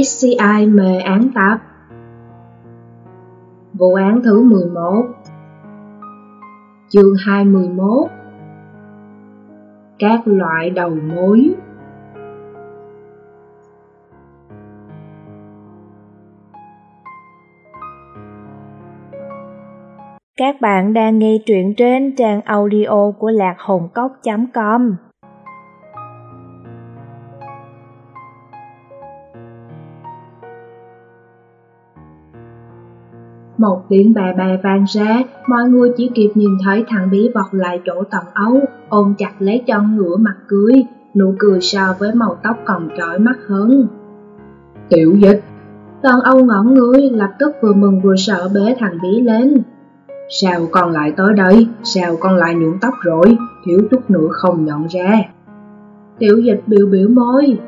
SCI mề án tập Vụ án thứ 11 Chương 21 Các loại đầu mối. Các bạn đang nghe truyện trên trang audio của lạc hồn cốc.com Một tiếng bà bà vang ra, mọi người chỉ kịp nhìn thấy thằng bí vọt lại chỗ tầng ấu, ôm chặt lấy chân ngửa mặt cười, nụ cười so với màu tóc còn trói mắt hơn. Tiểu dịch Tần Âu ngẩn người, lập tức vừa mừng vừa sợ bế thằng bí lên. Sao con lại tới đây? Sao con lại nhuộm tóc rồi? Thiếu chút nữa không nhận ra. Tiểu dịch biểu biểu môi.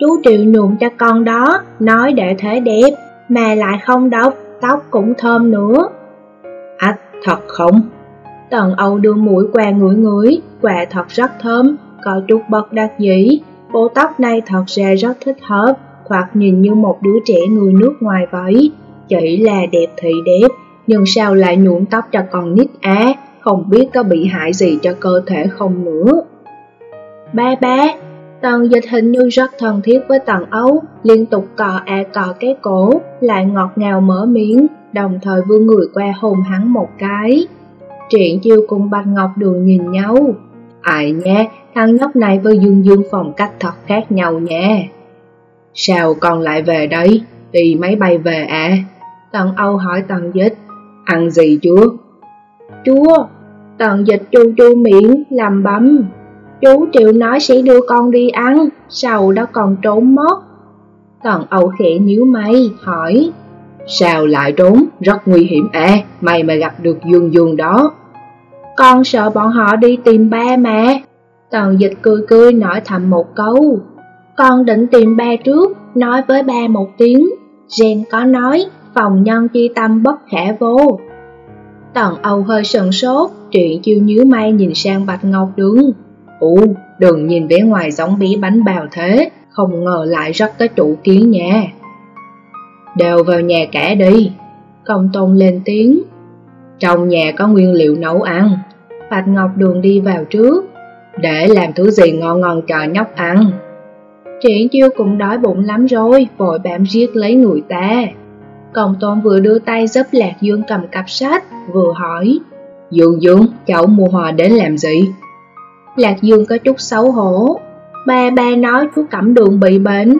Chú Triệu nhuộm cho con đó, nói để thế đẹp, mà lại không độc, tóc cũng thơm nữa. Ách, thật không? Tần Âu đưa mũi qua ngửi ngửi, quả thật rất thơm, có chút bất đắc dĩ. Bộ tóc này thật ra rất thích hợp, thoạt nhìn như một đứa trẻ người nước ngoài vậy. Chỉ là đẹp thì đẹp, nhưng sao lại nhuộm tóc cho con nít á, không biết có bị hại gì cho cơ thể không nữa. Ba ba, Tần dịch hình như rất thân thiết với tần ấu, liên tục cò à cò cái cổ, lại ngọt ngào mở miệng, đồng thời vươn người qua hôn hắn một cái. Triển chiêu cùng Bạch Ngọc Đường nhìn nhau. Ai nha, thằng nhóc này với Dương Dương phòng cách thật khác nhau nha. Sao con lại về đấy? Đi máy bay về à? Tần Âu hỏi Tần Dịch. Ăn gì chưa? Chúa! Tần Dịch chu chu miệng, làm bấm. Chú Triệu nói sẽ đưa con đi ăn, sau đó còn trốn mất. Tần Âu khẽ nhíu mày, hỏi. Sao lại trốn? Rất nguy hiểm à, mày mà gặp được Dương Dương đó. Con sợ bọn họ đi tìm ba mà. Tần dịch cười cười nói thầm một câu. Con định tìm ba trước, nói với ba một tiếng. Jen có nói, phòng nhân chi tâm bất khả vô. Tần Âu hơi sần sốt, chuyện chiêu nhíu may nhìn sang Bạch Ngọc đứng. U, đừng nhìn vẻ ngoài giống bí bánh bào thế, không ngờ lại rất có chủ kiến nha. Đều vào nhà cả đi. Công tôn lên tiếng. Trong nhà có nguyên liệu nấu ăn. Bạch Ngọc Đường đi vào trước. Để làm thứ gì ngon ngon cho nhóc ăn. Triển chiêu cũng đói bụng lắm rồi, vội bám giết lấy người ta. Công tôn vừa đưa tay giúp Lạc Dương cầm cặp sách, vừa hỏi. Dương Dương, cháu mua hoa đến làm gì? Lạc Dương có chút xấu hổ. Ba ba nói chú Cẩm Đường bị bệnh.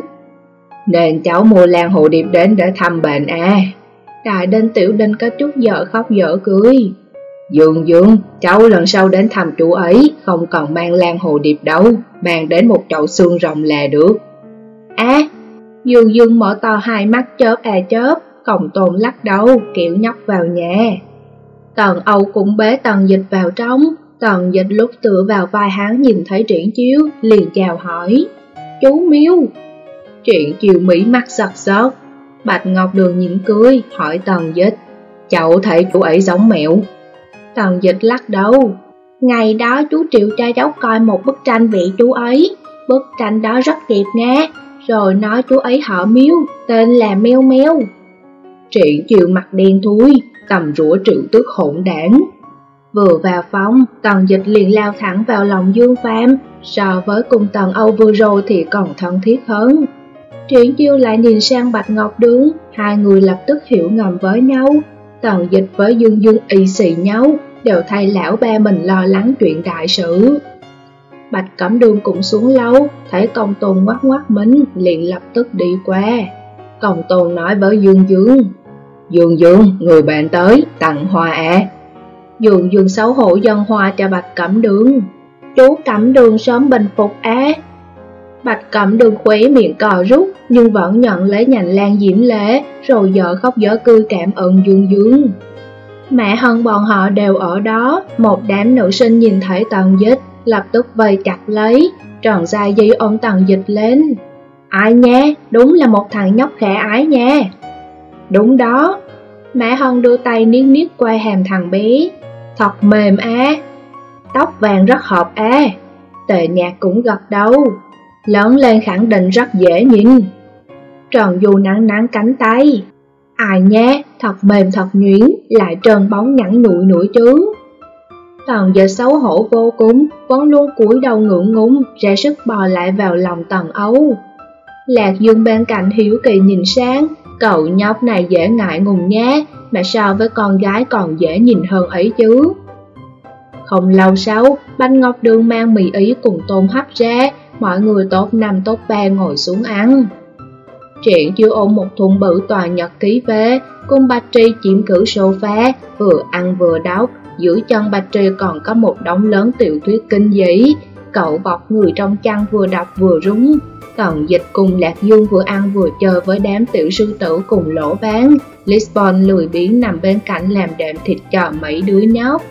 Nên cháu mua lan hồ điệp đến để thăm bệnh à. Đại đinh tiểu đinh có chút dở khóc dở cười. Dương Dương, cháu lần sau đến thăm chú ấy, không cần mang lan hồ điệp đâu, mang đến một chậu xương rồng là được. À, Dương Dương mở to hai mắt chớp à chớp, còng tồn lắc đầu, kiểu nhóc vào nhà. Tần Âu cũng bế tần dịch vào trong, Tần dịch lúc tựa vào vai hắn nhìn thấy triển chiếu, liền chào hỏi. Chú Miêu! Triển chiều mỹ mắt sặc sớt. Bạch Ngọc Đường nhịn cười, hỏi Tần dịch. Cháu thấy chú ấy giống mẹo. Tần dịch lắc đầu. Ngày đó chú triệu cho cháu coi một bức tranh vị chú ấy. Bức tranh đó rất đẹp nha. Rồi nói chú ấy họ Miêu, tên là Meo Meo. Triển chiều mặt đen thui, cầm rũa triệu tước hỗn đảng, Vừa vào phòng, tần dịch liền lao thẳng vào lòng Dương Phạm, so với cùng tần Âu vừa rồi thì còn thân thiết hơn. Triển chiêu lại nhìn sang Bạch Ngọc đứng, hai người lập tức hiểu ngầm với nhau. Tần dịch với Dương Dương y xì nhau, đều thay lão ba mình lo lắng chuyện đại sự. Bạch Cẩm Đường cũng xuống lâu, thấy công tôn ngoắt ngoắt mính, liền lập tức đi qua. Công tôn nói với Dương Dương, Dương Dương, người bạn tới, tặng hoa ạ. À. Dương Dương xấu hổ dân hoa cho Bạch Cẩm Đường. Chú Cẩm Đường sớm bình phục á. Bạch Cẩm Đường khuấy miệng cò rút, nhưng vẫn nhận lấy nhành lan diễm lễ, rồi dở khóc dở cư cảm ơn Dương Dương. Mẹ hơn bọn họ đều ở đó, một đám nữ sinh nhìn thấy tần dịch, lập tức vây chặt lấy, tròn dài dây ôm tần dịch lên. Ai nha, đúng là một thằng nhóc khẽ ái nha. Đúng đó, mẹ Hân đưa tay niết niết qua hàm thằng bé, Thật mềm á Tóc vàng rất hợp á Tề nhạc cũng gật đầu Lớn lên khẳng định rất dễ nhìn trần dù nắng nắng cánh tay. Ai nhé, thật mềm thật nhuyễn, lại trơn bóng nhẵn nụi nụi chứ. Tần giờ xấu hổ vô cùng, vẫn luôn cúi đầu ngượng ngúng, ra sức bò lại vào lòng tần ấu. Lạc dương bên cạnh hiếu kỳ nhìn sáng, cậu nhóc này dễ ngại ngùng nhé, mà so với con gái còn dễ nhìn hơn ấy chứ. Không lâu sau, Bánh Ngọc Đường mang mì ý cùng tôm hấp ra, mọi người tốt năm tốt ba ngồi xuống ăn. Triển chưa ôm một thùng bự toàn nhật ký về, cùng Bạch Tri chiếm cử sofa, vừa ăn vừa đọc, dưới chân Bạch Tri còn có một đống lớn tiểu thuyết kinh dị. Cậu bọc người trong chăn vừa đọc vừa rúng. Tần dịch cùng Lạc Dương vừa ăn vừa chơi với đám tiểu sư tử cùng lỗ bán. Lisbon lười biếng nằm bên cạnh làm đệm thịt cho mấy đứa nhóc.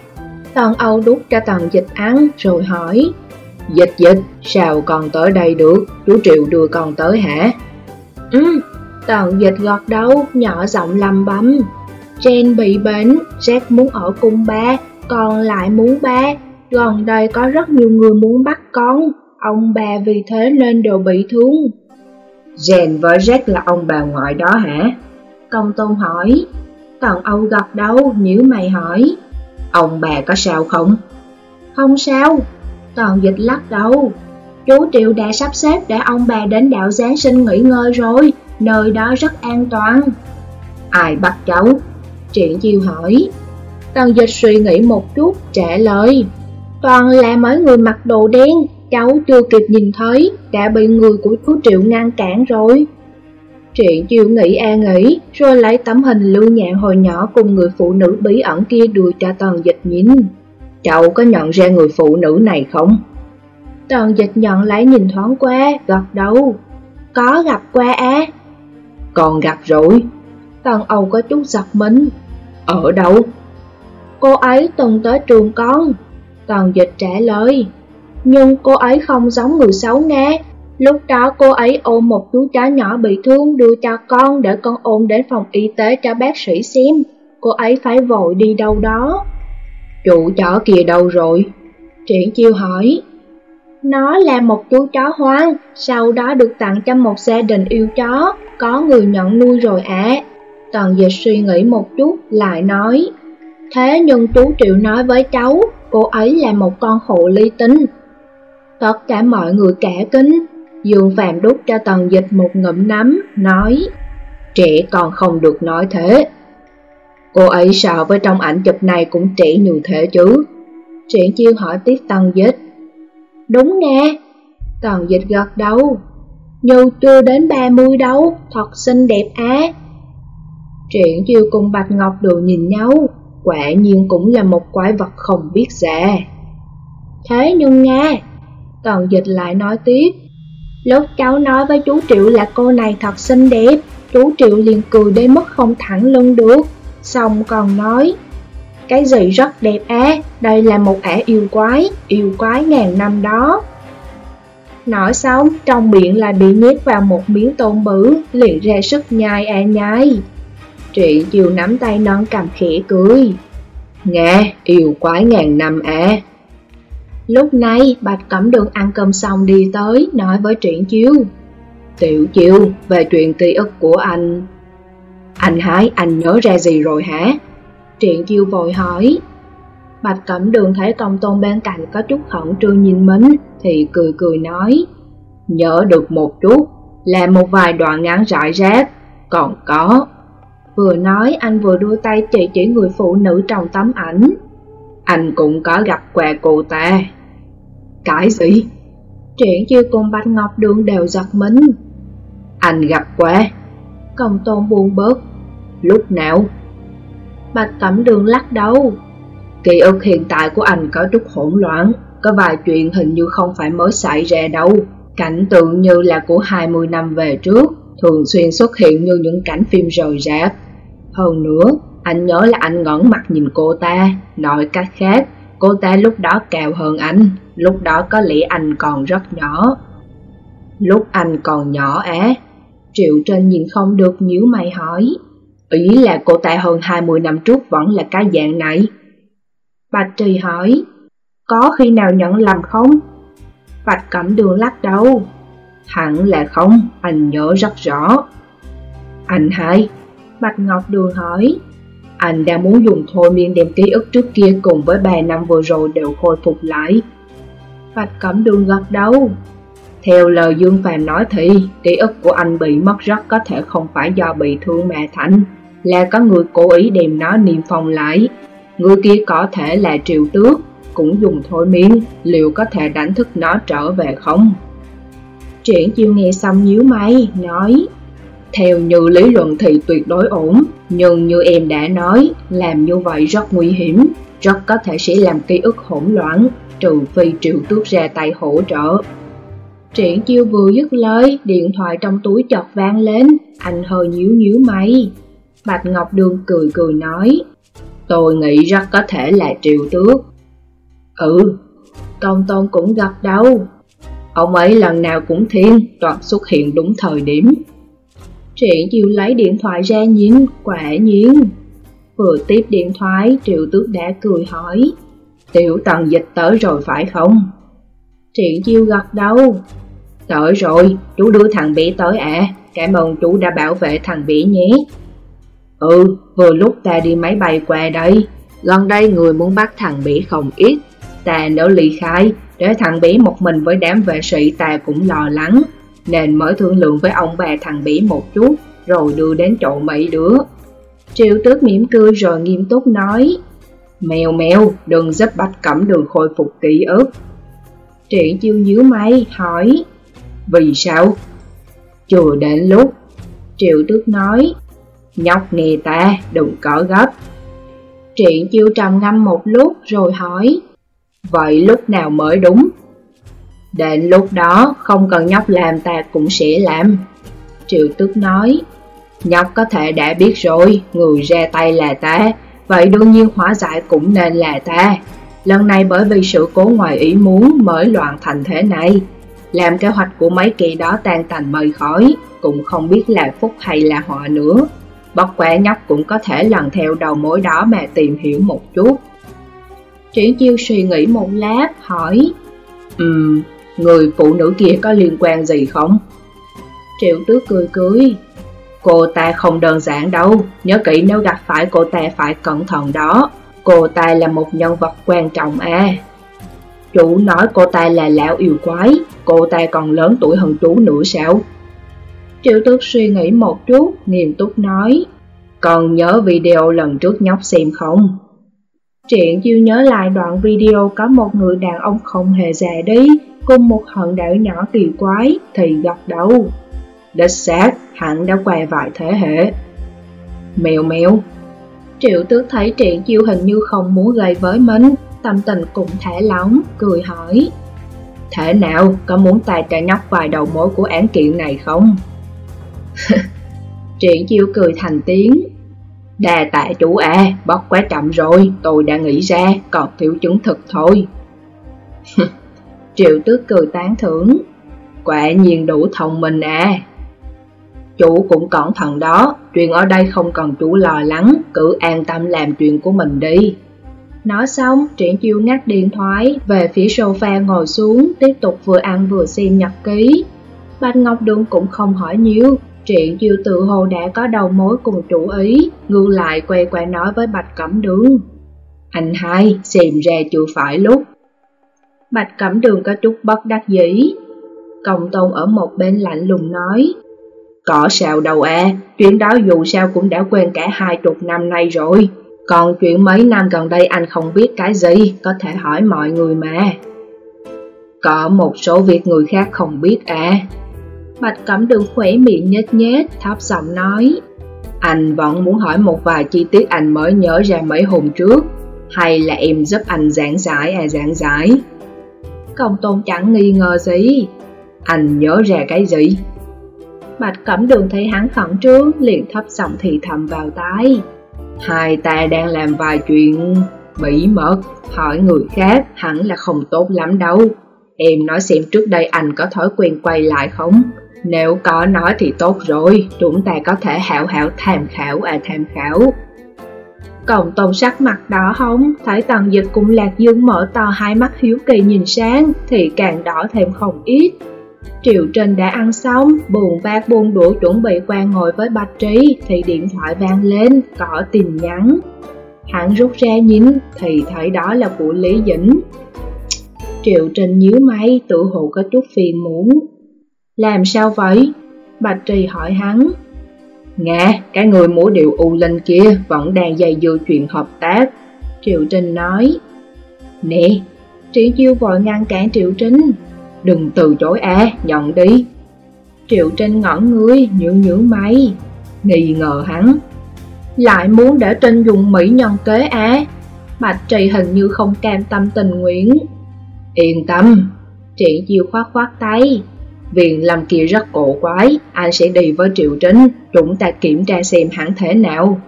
Tần Âu đút cho tần dịch ăn rồi hỏi Dịch dịch, sao còn tới đây được, chú Triệu đưa con tới hả? Ừ, tần dịch gọt đầu, nhỏ giọng lầm bấm Jane bị bệnh, Jack muốn ở cùng ba, còn lại muốn ba Gần đây có rất nhiều người muốn bắt con, ông bà vì thế nên đều bị thương Jen với Jack là ông bà ngoại đó hả? Công tôn hỏi Tần Âu gật đầu, nhíu mày hỏi Ông bà có sao không? Không sao, toàn dịch lắc đầu. Chú Triệu đã sắp xếp để ông bà đến đạo Giáng sinh nghỉ ngơi rồi, nơi đó rất an toàn. Ai bắt cháu? Triển chiêu hỏi. Tần dịch suy nghĩ một chút, trả lời. Toàn là mấy người mặc đồ đen, cháu chưa kịp nhìn thấy, đã bị người của chú Triệu ngăn cản rồi. Chuyện chiều nghĩ a nghĩ, rồi lấy tấm hình lưu nhạn hồi nhỏ cùng người phụ nữ bí ẩn kia đưa cho toàn dịch nhìn. Cậu có nhận ra người phụ nữ này không? Tần dịch nhận lấy nhìn thoáng qua, gật đầu. Có gặp qua á. Còn gặp rồi. Tần Âu có chút giật mình. Ở đâu? Cô ấy từng tới trường con. Tần dịch trả lời. Nhưng cô ấy không giống người xấu nghe, Lúc đó cô ấy ôm một chú chó nhỏ bị thương đưa cho con để con ôm đến phòng y tế cho bác sĩ xem. Cô ấy phải vội đi đâu đó. Chủ chó kia đâu rồi? Triển chiêu hỏi. Nó là một chú chó hoang, sau đó được tặng cho một gia đình yêu chó, có người nhận nuôi rồi ạ. À. Tần dịch suy nghĩ một chút, lại nói. Thế nhưng chú Triệu nói với cháu, cô ấy là một con hộ ly tinh. Tất cả mọi người cả kính, Dương Phạm đút cho tần dịch một ngụm nắm, nói Trẻ còn không được nói thế. Cô ấy so với trong ảnh chụp này cũng trẻ như thế chứ. Triển chiêu hỏi tiếp tần dịch Đúng nè. Tần dịch gật đầu Như chưa đến 30 đâu, thật xinh đẹp á. Triển chiêu cùng Bạch Ngọc Đường nhìn nhau Quả nhiên cũng là một quái vật không biết giá. Thế nhưng nha Tần dịch lại nói tiếp Lúc cháu nói với chú Triệu là cô này thật xinh đẹp, chú Triệu liền cười đến mức không thẳng lưng được. Xong còn nói, cái gì rất đẹp á, đây là một ả yêu quái, yêu quái ngàn năm đó. Nói xong, trong miệng là bị nhét vào một miếng tôm bự, liền ra sức nhai à nhai. Trị chiều nắm tay non cầm khẽ cười. Nghe, yêu quái ngàn năm à. Lúc này, Bạch Cẩm Đường ăn cơm xong đi tới, nói với Triển Chiêu. Tiểu Chiêu, về chuyện ký ức của anh. Anh hái, anh nhớ ra gì rồi hả? Triển Chiêu vội hỏi. Bạch Cẩm Đường thấy công tôn bên cạnh có chút khẩn trương nhìn mình, thì cười cười nói. Nhớ được một chút, là một vài đoạn ngắn rải rác, còn có. Vừa nói anh vừa đưa tay chỉ chỉ người phụ nữ trong tấm ảnh. Anh cũng có gặp què cô ta. Cái gì? Triển chưa cùng Bạch Ngọc Đường đều giật mình. Anh gặp què Công tôn buồn bớt. Lúc nào? Bạch Cẩm Đường lắc đầu. Ký ức hiện tại của anh có chút hỗn loạn, có vài chuyện hình như không phải mới xảy ra đâu. Cảnh tượng như là của 20 năm về trước, thường xuyên xuất hiện như những cảnh phim rời rạc. Hơn nữa, anh nhớ là anh ngẩn mặt nhìn cô ta, nói cách khác, cô ta lúc đó cao hơn anh, lúc đó có lẽ anh còn rất nhỏ. Lúc anh còn nhỏ á, Triệu Trên nhìn không được nhíu mày hỏi. Ý là cô ta hơn 20 năm trước vẫn là cái dạng này. Bạch Trì hỏi, có khi nào nhận lầm không? Bạch Cẩm Đường lắc đầu. Hẳn là không, anh nhớ rất rõ. Anh hai, Bạch Ngọc Đường hỏi, anh đang muốn dùng thôi miên đem ký ức trước kia cùng với 3 năm vừa rồi đều khôi phục lại. Bạch Cẩm Đường gật đầu. Theo lời Dương Phàm nói thì, ký ức của anh bị mất rất có thể không phải do bị thương mẹ Thành, là có người cố ý đem nó niêm phong lại. Người kia có thể là triệu tước, cũng dùng thôi miên, liệu có thể đánh thức nó trở về không? Triển chiêu nghe xong nhíu mày, nói Theo như lý luận thì tuyệt đối ổn, nhưng như em đã nói, làm như vậy rất nguy hiểm, rất có thể sẽ làm ký ức hỗn loạn, trừ phi triệu tước ra tay hỗ trợ. Triển chiêu vừa dứt lời, điện thoại trong túi chợt vang lên, anh hơi nhíu nhíu mày. Bạch Ngọc Đường cười cười nói, tôi nghĩ rất có thể là triệu tước. Ừ, Tôn tôn cũng gặp đâu. Ông ấy lần nào cũng thiên, toàn xuất hiện đúng thời điểm. Triển chiêu lấy điện thoại ra nhìn, quả nhiên. Vừa tiếp điện thoại, triệu tước đã cười hỏi, tiểu tần dịch tới rồi phải không? Triển chiêu gật đầu. Tới rồi, chú đưa thằng bé tới à, cảm ơn chú đã bảo vệ thằng bé nhé. Ừ, vừa lúc ta đi máy bay qua đây, gần đây người muốn bắt thằng bé không ít. Ta nỡ ly khai, để thằng bỉ một mình với đám vệ sĩ ta cũng lo lắng, nên mới thương lượng với ông bà thằng bỉ một chút, rồi đưa đến chỗ mấy đứa. Triệu tước mỉm cười rồi nghiêm túc nói, Mèo mèo, đừng giúp bạch cẩm đường khôi phục ký ức. Triển chiêu nhíu mày, hỏi, Vì sao? Chưa đến lúc. Triệu tước nói, Nhóc nghe ta, đừng có gấp. Triển chiêu trầm ngâm một lúc rồi hỏi, Vậy lúc nào mới đúng? Đến lúc đó, không cần nhóc làm ta cũng sẽ làm. Triệu tước nói, Nhóc có thể đã biết rồi, người ra tay là ta, vậy đương nhiên hóa giải cũng nên là ta. Lần này bởi vì sự cố ngoài ý muốn mới loạn thành thế này. Làm kế hoạch của mấy kỳ đó tan thành mây khói, cũng không biết là phúc hay là họa nữa. Bất quả nhóc cũng có thể lần theo đầu mối đó mà tìm hiểu một chút. Triển chiêu suy nghĩ một lát, hỏi Ừm, người phụ nữ kia có liên quan gì không? Triệu tước cười cười Cô ta không đơn giản đâu, nhớ kỹ nếu gặp phải cô ta phải cẩn thận đó Cô ta là một nhân vật quan trọng à Chủ nói cô ta là lão yêu quái, cô ta còn lớn tuổi hơn chú nữa sao? Triệu tước suy nghĩ một chút, nghiêm túc nói Còn nhớ video lần trước nhóc xem không? Triển chiêu nhớ lại đoạn video có một người đàn ông không hề già đi, cùng một hận đảo nhỏ kỳ quái, thì gật đầu. Đất xác, hẳn đã què vài thế hệ. Mèo mèo. Triệu tước thấy triển chiêu hình như không muốn gây với mình, tâm tình cũng thả lỏng, cười hỏi. Thế nào, có muốn tài trả nhóc vài đầu mối của án kiện này không? triển chiêu cười thành tiếng, Đà tạ chủ à, bóc quá chậm rồi, tôi đã nghĩ ra, còn thiếu chứng thực thôi. Triệu tước cười tán thưởng, quả nhiên đủ thông minh à. Chủ cũng cẩn thận đó, chuyện ở đây không cần chủ lo lắng, cứ an tâm làm chuyện của mình đi. Nói xong, Triển Chiêu ngắt điện thoại, về phía sofa ngồi xuống, tiếp tục vừa ăn vừa xem nhật ký. Bạch Ngọc Đường cũng không hỏi nhiều, chuyện chiêu tự hồ đã có đầu mối cùng chủ ý, ngưng lại quay qua nói với Bạch Cẩm Đường. Anh hai, xìm ra chưa phải lúc. Bạch Cẩm Đường có chút bất đắc dĩ. Công tôn ở một bên lạnh lùng nói. Có sao đâu à, chuyện đó dù sao cũng đã quên cả hai chục năm nay rồi. Còn chuyện mấy năm gần đây anh không biết cái gì, có thể hỏi mọi người mà. Có một số việc người khác không biết à. Bạch Cẩm Đường khỏe miệng nhếch nhếch, thấp giọng nói. Anh vẫn muốn hỏi một vài chi tiết anh mới nhớ ra mấy hôm trước. Hay là em giúp anh giảng giải à giảng giải? Công tôn chẳng nghi ngờ gì. Anh nhớ ra cái gì? Bạch Cẩm Đường thấy hắn khẩn trương liền thấp giọng thì thầm vào tai. Hai ta đang làm vài chuyện bí mật Hỏi người khác hẳn là không tốt lắm đâu. Em nói xem trước đây anh có thói quen quay lại không? Nếu có nói thì tốt rồi, chúng ta có thể hảo hảo tham khảo à tham khảo. Cộng tôn sắc mặt đỏ hóng, thấy tần dịch cũng lạc dương mở to hai mắt hiếu kỳ nhìn sáng, thì càng đỏ thêm không ít. Triệu Trinh đã ăn xong, buồn bát buông đũa chuẩn bị qua ngồi với Bạch Trí thì điện thoại vang lên, có tin nhắn. Hắn rút ra nhìn thì thấy đó là của Lý Dĩnh. Triệu Trinh nhíu mày, tự hồ có chút phiền muốn. Làm sao vậy? Bạch Trì hỏi hắn. nghe cái người múa điệu U Linh kia vẫn đang dày dưa chuyện hợp tác. Triệu trinh nói. Nè, triệu Chiêu vội ngăn cản Triệu Trinh. Đừng từ chối à, nhận đi. Triệu Trinh ngẩn người, nhượng nhượng mày. Nghi ngờ hắn. Lại muốn để Trinh dùng mỹ nhân kế á. Bạch Trì hình như không cam tâm tình nguyện. Yên tâm. triệu Chiêu khoát khoát tay. Viện làm kia rất cổ quái, anh sẽ đi với Triệu Trinh, chúng ta kiểm tra xem hắn thế nào.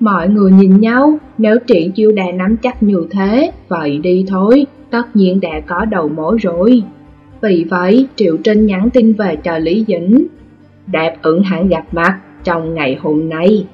Mọi người nhìn nhau, nếu Triển Chiêu đã nắm chắc như thế, vậy đi thôi, tất nhiên đã có đầu mối rồi. Vì vậy, Triệu Trinh nhắn tin về cho Lý Dĩnh. Đáp ứng hẳn gặp mặt trong ngày hôm nay.